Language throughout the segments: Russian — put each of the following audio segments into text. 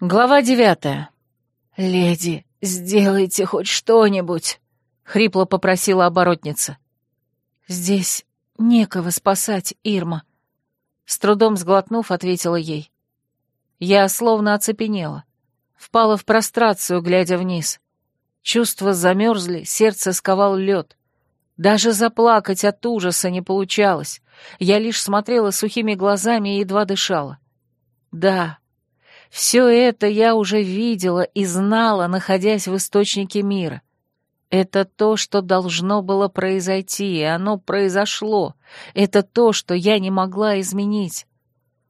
Глава девятая. «Леди, сделайте хоть что-нибудь», — хрипло попросила оборотница. «Здесь некого спасать, Ирма», — с трудом сглотнув, ответила ей. Я словно оцепенела, впала в прострацию, глядя вниз. Чувства замерзли, сердце сковал лед. Даже заплакать от ужаса не получалось. Я лишь смотрела сухими глазами и едва дышала. Да, все это я уже видела и знала, находясь в источнике мира. Это то, что должно было произойти, и оно произошло. Это то, что я не могла изменить.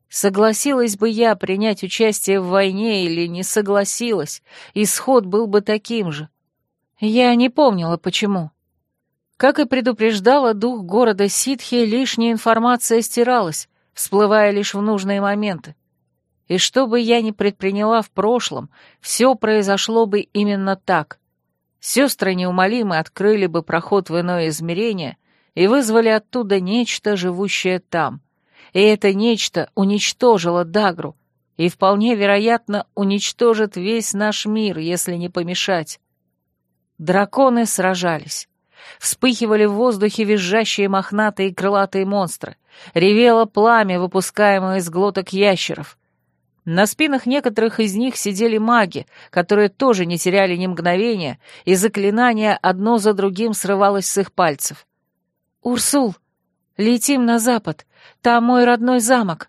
Согласилась бы я принять участие в войне или не согласилась, исход был бы таким же. Я не помнила, почему. Как и предупреждала дух города Ситхи, лишняя информация стиралась, всплывая лишь в нужные моменты. И что бы я ни предприняла в прошлом, все произошло бы именно так. Сестры неумолимо открыли бы проход в иное измерение и вызвали оттуда нечто, живущее там. И это нечто уничтожило Дагру, и вполне вероятно уничтожит весь наш мир, если не помешать. Драконы сражались. Вспыхивали в воздухе визжащие мохнатые крылатые монстры. Ревело пламя, выпускаемое из глоток ящеров. На спинах некоторых из них сидели маги, которые тоже не теряли ни мгновения, и заклинание одно за другим срывалось с их пальцев. «Урсул, летим на запад. Там мой родной замок».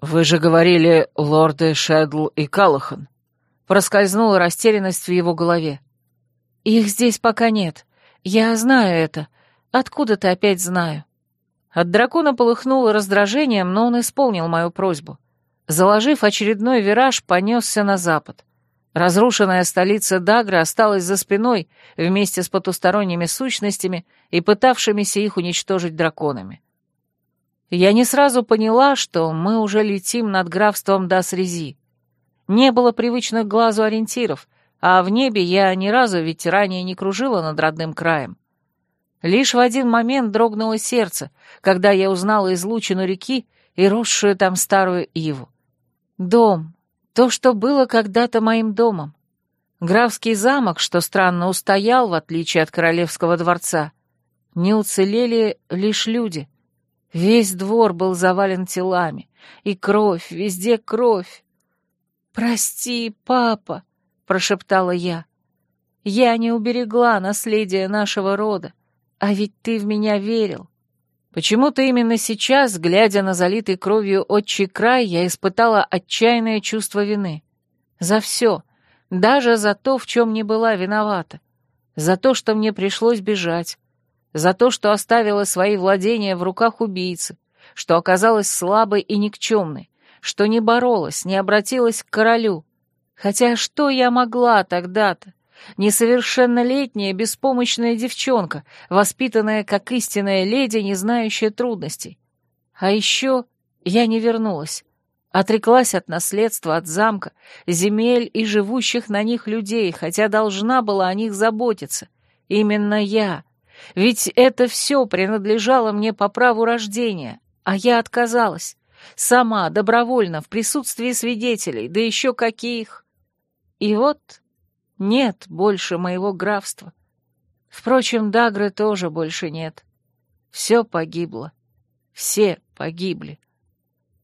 «Вы же говорили, лорды Шэдл и Калахан». Проскользнула растерянность в его голове. «Их здесь пока нет. Я знаю это. Откуда ты опять знаю?» От дракона полыхнуло раздражением, но он исполнил мою просьбу. Заложив очередной вираж, понесся на запад. Разрушенная столица Дагры осталась за спиной вместе с потусторонними сущностями и пытавшимися их уничтожить драконами. Я не сразу поняла, что мы уже летим над графством Дасрези. Не было привычных глазу ориентиров, а в небе я ни разу ведь ранее не кружила над родным краем. Лишь в один момент дрогнуло сердце, когда я узнала излучину реки и росшую там старую иву. Дом. То, что было когда-то моим домом. Графский замок, что странно устоял, в отличие от королевского дворца. Не уцелели лишь люди. Весь двор был завален телами. И кровь, везде кровь. «Прости, папа», — прошептала я. «Я не уберегла наследие нашего рода, а ведь ты в меня верил. Почему-то именно сейчас, глядя на залитый кровью отчий край, я испытала отчаянное чувство вины. За все, даже за то, в чем не была виновата. За то, что мне пришлось бежать. За то, что оставила свои владения в руках убийцы, что оказалась слабой и никчемной, что не боролась, не обратилась к королю. Хотя что я могла тогда-то? Несовершеннолетняя, беспомощная девчонка, воспитанная как истинная леди, не знающая трудностей. А еще я не вернулась. Отреклась от наследства, от замка, земель и живущих на них людей, хотя должна была о них заботиться. Именно я. Ведь это все принадлежало мне по праву рождения, а я отказалась. Сама, добровольно, в присутствии свидетелей, да еще каких. И вот нет больше моего графства. Впрочем, Дагры тоже больше нет. Все погибло. Все погибли.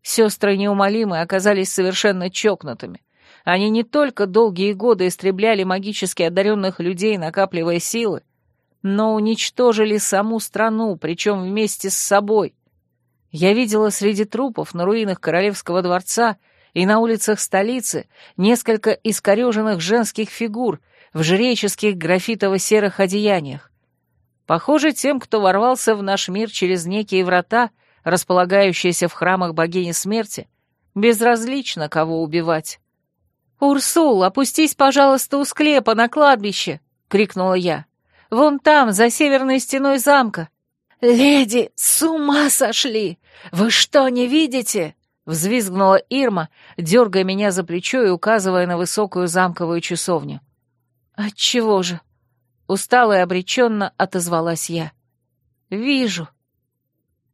Сестры неумолимые оказались совершенно чокнутыми. Они не только долгие годы истребляли магически одаренных людей, накапливая силы, но уничтожили саму страну, причем вместе с собой. Я видела среди трупов на руинах Королевского дворца и на улицах столицы несколько искореженных женских фигур в жреческих графитово-серых одеяниях. Похоже, тем, кто ворвался в наш мир через некие врата, располагающиеся в храмах богини смерти, безразлично, кого убивать. «Урсул, опустись, пожалуйста, у склепа на кладбище!» — крикнула я. «Вон там, за северной стеной замка!» «Леди, с ума сошли! Вы что, не видите?» Взвизгнула Ирма, дергая меня за плечо и указывая на высокую замковую часовню. «Отчего же?» Устало и обреченно отозвалась я. «Вижу».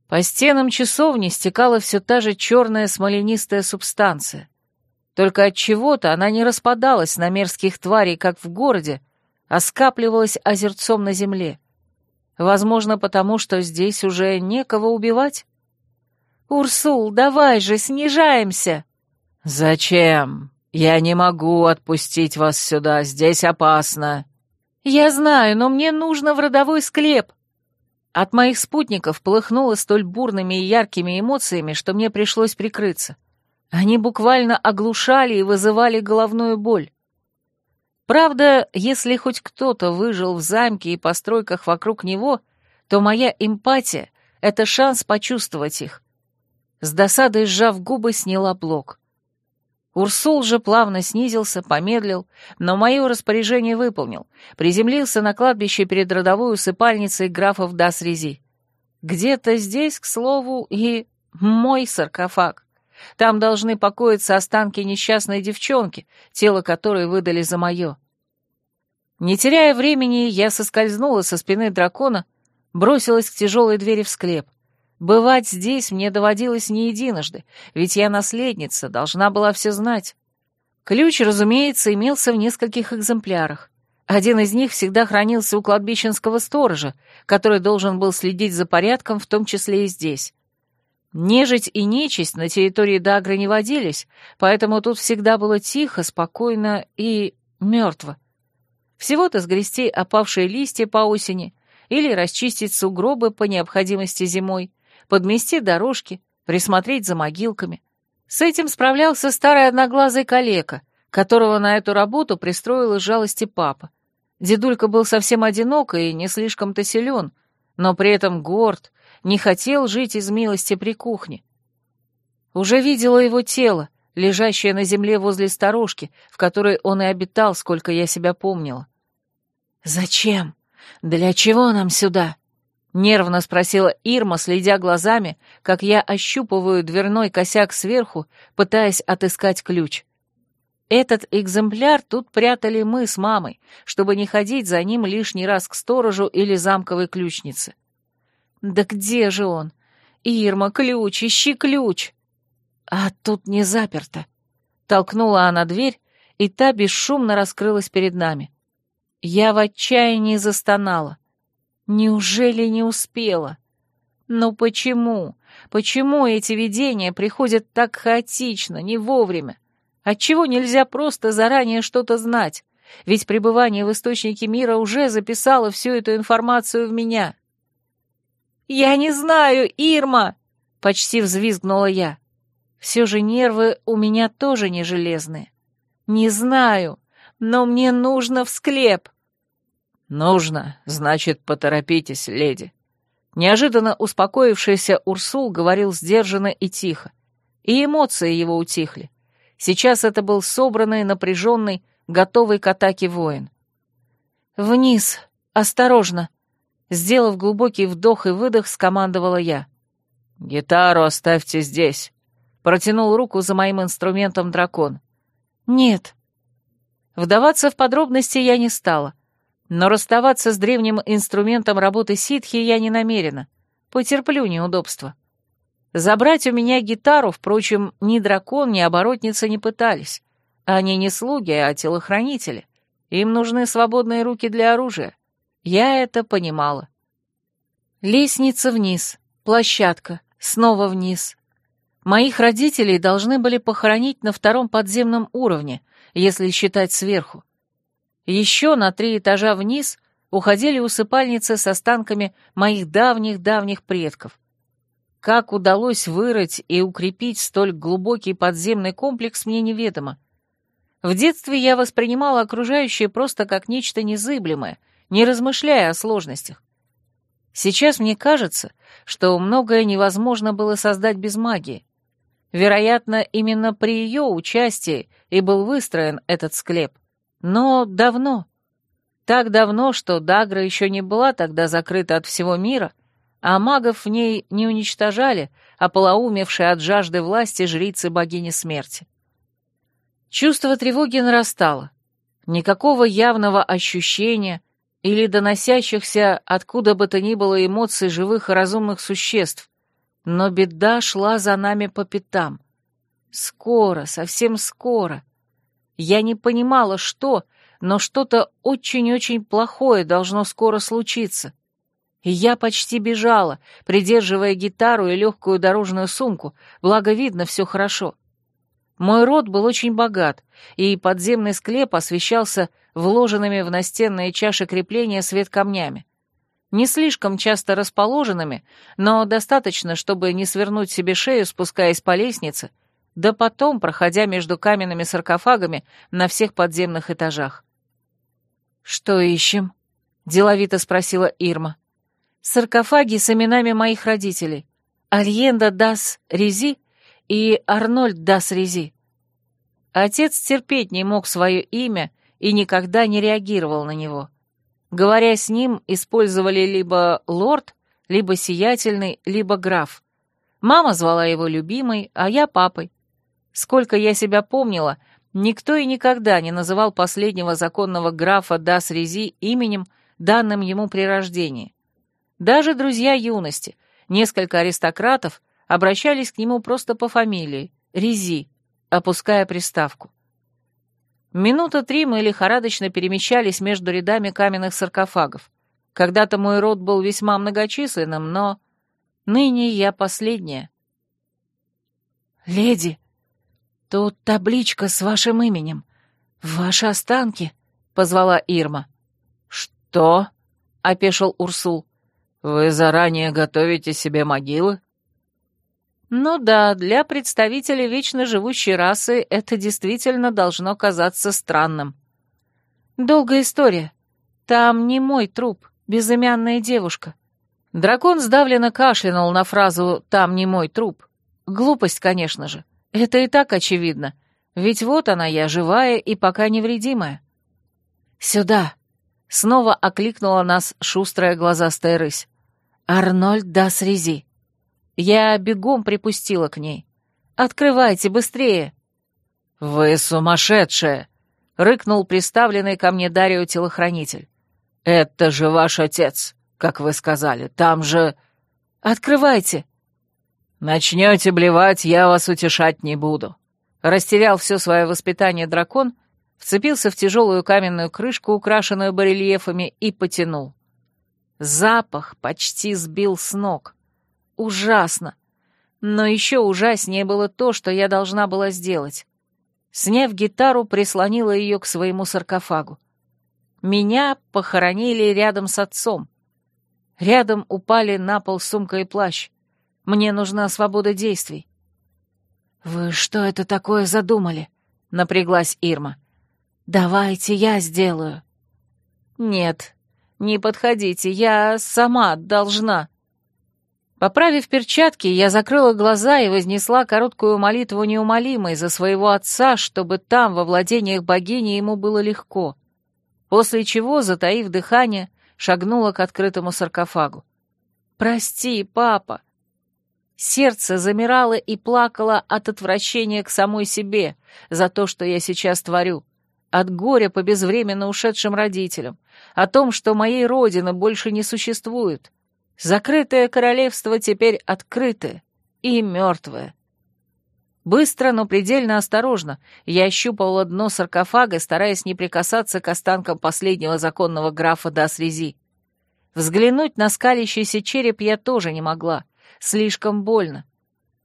По стенам часовни стекала все та же черная смоленистая субстанция. Только от чего-то она не распадалась на мерзких тварей, как в городе, а скапливалась озерцом на земле. Возможно, потому что здесь уже некого убивать? «Урсул, давай же, снижаемся!» «Зачем? Я не могу отпустить вас сюда, здесь опасно». «Я знаю, но мне нужно в родовой склеп». От моих спутников полыхнуло столь бурными и яркими эмоциями, что мне пришлось прикрыться. Они буквально оглушали и вызывали головную боль. Правда, если хоть кто-то выжил в замке и постройках вокруг него, то моя эмпатия — это шанс почувствовать их. С досадой сжав губы, сняла блок. Урсул же плавно снизился, помедлил, но мое распоряжение выполнил, приземлился на кладбище перед родовой усыпальницей графов Дасрези. Где-то здесь, к слову, и мой саркофаг. Там должны покоиться останки несчастной девчонки, тело которой выдали за мое. Не теряя времени, я соскользнула со спины дракона, бросилась к тяжелой двери в склеп. Бывать здесь мне доводилось не единожды, ведь я наследница, должна была все знать. Ключ, разумеется, имелся в нескольких экземплярах. Один из них всегда хранился у кладбищенского сторожа, который должен был следить за порядком, в том числе и здесь. Нежить и нечисть на территории Дагры не водились, поэтому тут всегда было тихо, спокойно и мертво. Всего-то сгрести опавшие листья по осени или расчистить сугробы по необходимости зимой, подмести дорожки, присмотреть за могилками. С этим справлялся старый одноглазый калека, которого на эту работу пристроил из жалости папа. Дедулька был совсем одинок и не слишком-то силен, но при этом горд, не хотел жить из милости при кухне. Уже видела его тело, лежащее на земле возле сторожки, в которой он и обитал, сколько я себя помнила. «Зачем? Для чего нам сюда?» — нервно спросила Ирма, следя глазами, как я ощупываю дверной косяк сверху, пытаясь отыскать ключ. Этот экземпляр тут прятали мы с мамой, чтобы не ходить за ним лишний раз к сторожу или замковой ключнице. Да где же он? Ирма, ключ, ищи ключ. А тут не заперто. Толкнула она дверь, и та бесшумно раскрылась перед нами. Я в отчаянии застонала. Неужели не успела? Но почему? Почему эти видения приходят так хаотично, не вовремя? Отчего нельзя просто заранее что-то знать? Ведь пребывание в источнике мира уже записало всю эту информацию в меня. «Я не знаю, Ирма!» — почти взвизгнула я. Все же нервы у меня тоже не железные. «Не знаю, но мне нужно в склеп». «Нужно, значит, поторопитесь, леди». Неожиданно успокоившийся Урсул говорил сдержанно и тихо, и эмоции его утихли. Сейчас это был собранный, напряженный, готовый к атаке воин. «Вниз, осторожно!» Сделав глубокий вдох и выдох, скомандовала я. «Гитару оставьте здесь», — протянул руку за моим инструментом дракон. «Нет». Вдаваться в подробности я не стала, но расставаться с древним инструментом работы ситхи я не намерена. Потерплю неудобства. Забрать у меня гитару, впрочем, ни дракон, ни оборотница не пытались. Они не слуги, а телохранители. Им нужны свободные руки для оружия. Я это понимала. Лестница вниз, площадка, снова вниз. Моих родителей должны были похоронить на втором подземном уровне, если считать сверху. Еще на три этажа вниз уходили усыпальницы с останками моих давних-давних предков. Как удалось вырыть и укрепить столь глубокий подземный комплекс, мне неведомо. В детстве я воспринимала окружающее просто как нечто незыблемое — не размышляя о сложностях. Сейчас мне кажется, что многое невозможно было создать без магии. Вероятно, именно при ее участии и был выстроен этот склеп. Но давно. Так давно, что Дагра еще не была тогда закрыта от всего мира, а магов в ней не уничтожали, а полоумевшие от жажды власти жрицы богини смерти. Чувство тревоги нарастало. Никакого явного ощущения, или доносящихся откуда бы то ни было эмоций живых и разумных существ, но беда шла за нами по пятам. Скоро, совсем скоро. Я не понимала, что, но что-то очень-очень плохое должно скоро случиться. И я почти бежала, придерживая гитару и легкую дорожную сумку, благо видно все хорошо. Мой род был очень богат, и подземный склеп освещался вложенными в настенные чаши крепления свет камнями. Не слишком часто расположенными, но достаточно, чтобы не свернуть себе шею, спускаясь по лестнице, да потом, проходя между каменными саркофагами на всех подземных этажах. «Что ищем?» — деловито спросила Ирма. «Саркофаги с именами моих родителей. Альенда Дас Рези и Арнольд Дас Рези». Отец терпеть не мог свое имя и никогда не реагировал на него. Говоря с ним, использовали либо лорд, либо сиятельный, либо граф. Мама звала его любимой, а я папой. Сколько я себя помнила, никто и никогда не называл последнего законного графа Дас Рези именем, данным ему при рождении. Даже друзья юности, несколько аристократов, обращались к нему просто по фамилии — Рези, опуская приставку. Минута три мы лихорадочно перемещались между рядами каменных саркофагов. Когда-то мой род был весьма многочисленным, но... Ныне я последняя. «Леди, тут табличка с вашим именем. Ваши останки», — позвала Ирма. «Что?» — опешил Урсул. «Вы заранее готовите себе могилы?» Ну да, для представителей вечно живущей расы это действительно должно казаться странным. Долгая история. Там не мой труп, безымянная девушка. Дракон сдавленно кашлянул на фразу «там не мой труп». Глупость, конечно же. Это и так очевидно. Ведь вот она я, живая и пока невредимая. «Сюда!» — снова окликнула нас шустрая глазастая рысь. «Арнольд Дас Рези!» Я бегом припустила к ней. «Открывайте, быстрее!» «Вы сумасшедшая!» — рыкнул приставленный ко мне Дарио телохранитель. «Это же ваш отец, как вы сказали. Там же...» «Открывайте!» «Начнете блевать, я вас утешать не буду». Растерял все свое воспитание дракон, вцепился в тяжелую каменную крышку, украшенную барельефами, и потянул. Запах почти сбил с ног ужасно. Но еще ужаснее было то, что я должна была сделать. Сняв гитару, прислонила ее к своему саркофагу. Меня похоронили рядом с отцом. Рядом упали на пол сумка и плащ. Мне нужна свобода действий. «Вы что это такое задумали?» — напряглась Ирма. «Давайте я сделаю». «Нет, не подходите, я сама должна». Поправив перчатки, я закрыла глаза и вознесла короткую молитву неумолимой за своего отца, чтобы там, во владениях богини, ему было легко. После чего, затаив дыхание, шагнула к открытому саркофагу. «Прости, папа!» Сердце замирало и плакало от отвращения к самой себе за то, что я сейчас творю, от горя по безвременно ушедшим родителям, о том, что моей родины больше не существует — Закрытое королевство теперь открытое и мертвое. Быстро, но предельно осторожно я ощупывала дно саркофага, стараясь не прикасаться к останкам последнего законного графа Дасрези. Взглянуть на скалящийся череп я тоже не могла. Слишком больно.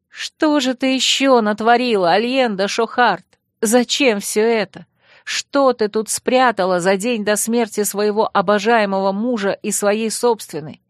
«Что же ты еще натворила, Альенда Шохарт? Зачем все это? Что ты тут спрятала за день до смерти своего обожаемого мужа и своей собственной?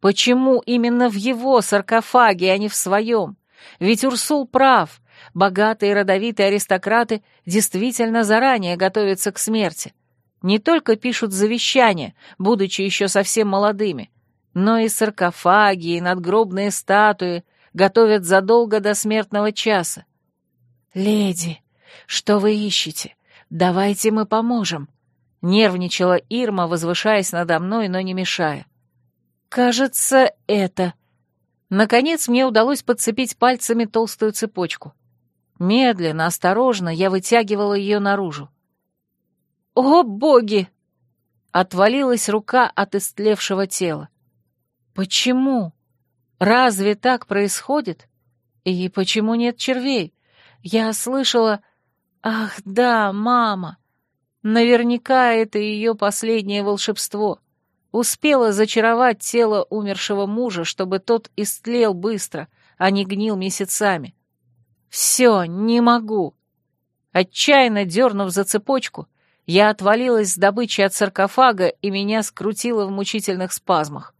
Почему именно в его саркофаге, а не в своем? Ведь Урсул прав. Богатые родовитые аристократы действительно заранее готовятся к смерти. Не только пишут завещания, будучи еще совсем молодыми, но и саркофаги, и надгробные статуи готовят задолго до смертного часа. «Леди, что вы ищете? Давайте мы поможем», — нервничала Ирма, возвышаясь надо мной, но не мешая. Кажется, это... Наконец мне удалось подцепить пальцами толстую цепочку. Медленно, осторожно я вытягивала ее наружу. «О, боги!» Отвалилась рука от истлевшего тела. «Почему? Разве так происходит? И почему нет червей? Я слышала... Ах, да, мама! Наверняка это ее последнее волшебство. Успела зачаровать тело умершего мужа, чтобы тот истлел быстро, а не гнил месяцами. Все, не могу. Отчаянно дернув за цепочку, я отвалилась с добычи от саркофага, и меня скрутило в мучительных спазмах.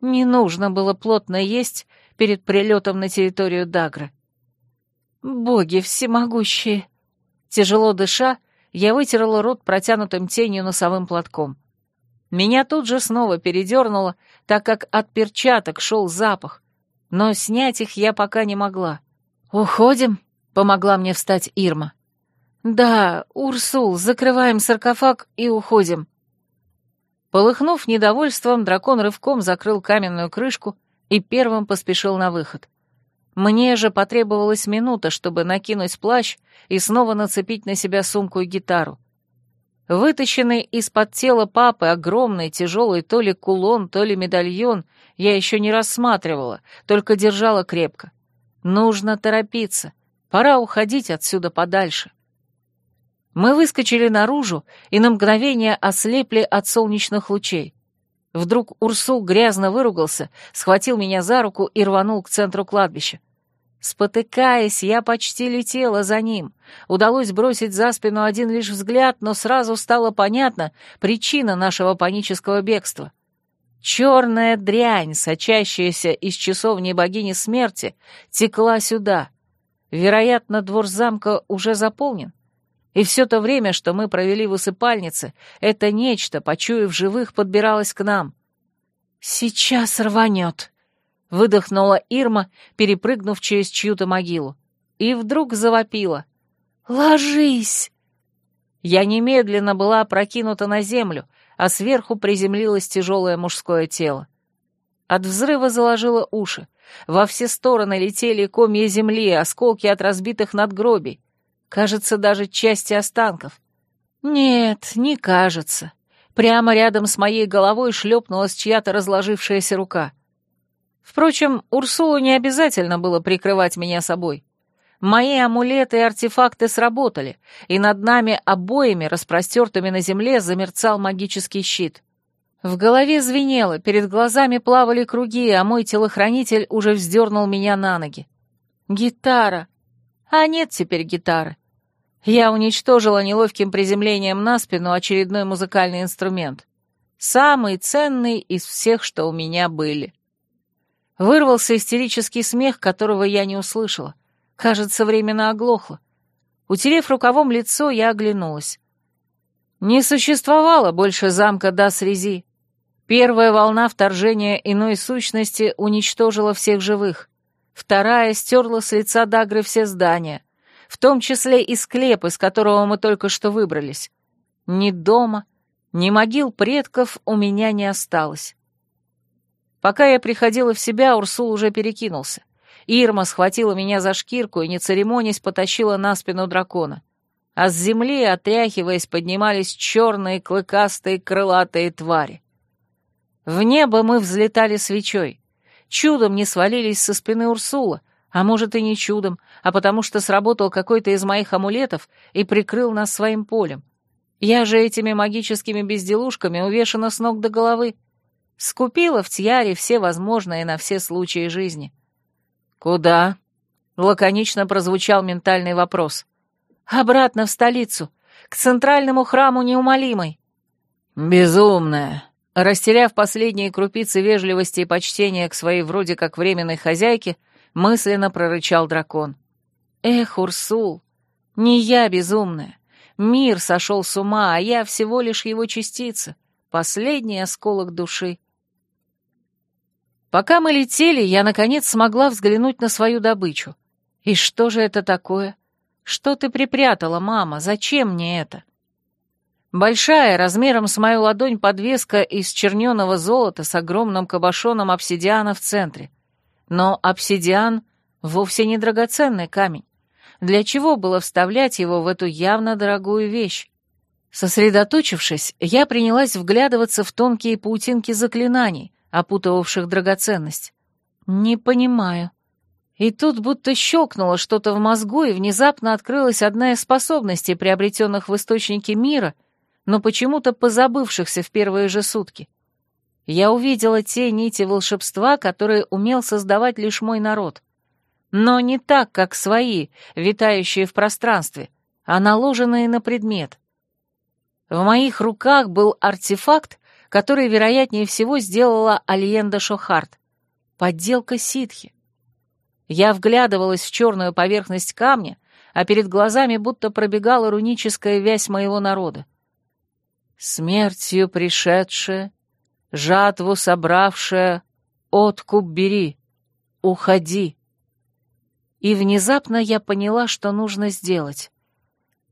Не нужно было плотно есть перед прилетом на территорию Дагры. Боги всемогущие! Тяжело дыша, я вытерла рот протянутым тенью носовым платком. Меня тут же снова передернуло, так как от перчаток шел запах, но снять их я пока не могла. «Уходим?» — помогла мне встать Ирма. «Да, Урсул, закрываем саркофаг и уходим». Полыхнув недовольством, дракон рывком закрыл каменную крышку и первым поспешил на выход. Мне же потребовалась минута, чтобы накинуть плащ и снова нацепить на себя сумку и гитару. Вытащенный из-под тела папы огромный тяжелый то ли кулон, то ли медальон я еще не рассматривала, только держала крепко. Нужно торопиться, пора уходить отсюда подальше. Мы выскочили наружу и на мгновение ослепли от солнечных лучей. Вдруг Урсул грязно выругался, схватил меня за руку и рванул к центру кладбища. Спотыкаясь, я почти летела за ним. Удалось бросить за спину один лишь взгляд, но сразу стало понятно причина нашего панического бегства. Черная дрянь, сочащаяся из часовни богини смерти, текла сюда. Вероятно, двор замка уже заполнен. И все то время, что мы провели в усыпальнице, это нечто, почуяв живых, подбиралось к нам. «Сейчас рванет», — выдохнула Ирма, перепрыгнув через чью-то могилу. И вдруг завопила. «Ложись!» Я немедленно была опрокинута на землю, а сверху приземлилось тяжелое мужское тело. От взрыва заложило уши. Во все стороны летели комья земли, осколки от разбитых надгробий. Кажется, даже части останков. Нет, не кажется. Прямо рядом с моей головой шлепнулась чья-то разложившаяся рука. Впрочем, Урсулу не обязательно было прикрывать меня собой. Мои амулеты и артефакты сработали, и над нами обоими, распростертыми на земле, замерцал магический щит. В голове звенело, перед глазами плавали круги, а мой телохранитель уже вздернул меня на ноги. Гитара. А нет теперь гитары. Я уничтожила неловким приземлением на спину очередной музыкальный инструмент. Самый ценный из всех, что у меня были. Вырвался истерический смех, которого я не услышала. Кажется, временно оглохло. Утерев рукавом лицо, я оглянулась. Не существовало больше замка Дас-Рези. Первая волна вторжения иной сущности уничтожила всех живых. Вторая стерла с лица Дагры все здания — в том числе и склеп, из которого мы только что выбрались. Ни дома, ни могил предков у меня не осталось. Пока я приходила в себя, Урсул уже перекинулся. Ирма схватила меня за шкирку и, не церемонясь, потащила на спину дракона. А с земли, отряхиваясь, поднимались черные, клыкастые, крылатые твари. В небо мы взлетали свечой. Чудом не свалились со спины Урсула, а может и не чудом, а потому что сработал какой-то из моих амулетов и прикрыл нас своим полем. Я же этими магическими безделушками увешана с ног до головы. Скупила в Тьяре все возможные на все случаи жизни. «Куда?» — лаконично прозвучал ментальный вопрос. «Обратно в столицу, к центральному храму неумолимой». «Безумная!» Растеряв последние крупицы вежливости и почтения к своей вроде как временной хозяйке, —— мысленно прорычал дракон. «Эх, Урсул, не я безумная. Мир сошел с ума, а я всего лишь его частица, последний осколок души». Пока мы летели, я, наконец, смогла взглянуть на свою добычу. И что же это такое? Что ты припрятала, мама? Зачем мне это? Большая, размером с мою ладонь, подвеска из черненого золота с огромным кабошоном обсидиана в центре — но обсидиан — вовсе не драгоценный камень. Для чего было вставлять его в эту явно дорогую вещь? Сосредоточившись, я принялась вглядываться в тонкие паутинки заклинаний, опутывавших драгоценность. Не понимаю. И тут будто щелкнуло что-то в мозгу, и внезапно открылась одна из способностей, приобретенных в источнике мира, но почему-то позабывшихся в первые же сутки. Я увидела те нити волшебства, которые умел создавать лишь мой народ. Но не так, как свои, витающие в пространстве, а наложенные на предмет. В моих руках был артефакт, который, вероятнее всего, сделала Альенда Шохарт. Подделка ситхи. Я вглядывалась в черную поверхность камня, а перед глазами будто пробегала руническая вязь моего народа. «Смертью пришедшая, жатву собравшая, откуп бери, уходи». И внезапно я поняла, что нужно сделать.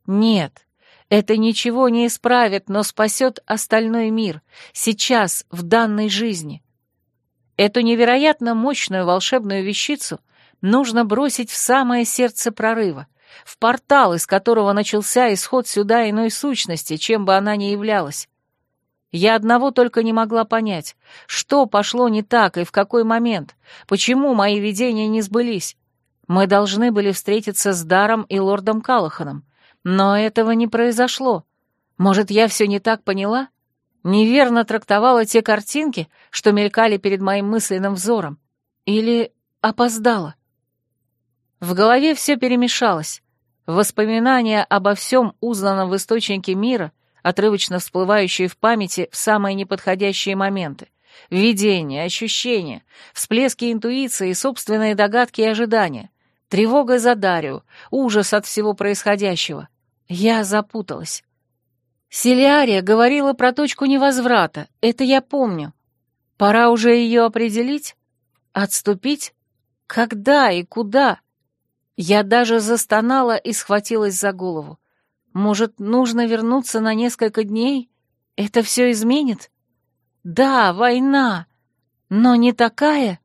Нет, это ничего не исправит, но спасет остальной мир, сейчас, в данной жизни. Эту невероятно мощную волшебную вещицу нужно бросить в самое сердце прорыва, в портал, из которого начался исход сюда иной сущности, чем бы она ни являлась. Я одного только не могла понять, что пошло не так и в какой момент, почему мои видения не сбылись. Мы должны были встретиться с Даром и лордом Калаханом, но этого не произошло. Может, я все не так поняла? Неверно трактовала те картинки, что мелькали перед моим мысленным взором? Или опоздала? В голове все перемешалось. Воспоминания обо всем узнанном в источнике мира, отрывочно всплывающие в памяти в самые неподходящие моменты. Видения, ощущения, всплески интуиции, собственные догадки и ожидания. Тревога за Дарью, ужас от всего происходящего. Я запуталась. Селиария говорила про точку невозврата, это я помню. Пора уже ее определить? Отступить? Когда и куда? Я даже застонала и схватилась за голову. Может, нужно вернуться на несколько дней? Это все изменит? Да, война, но не такая.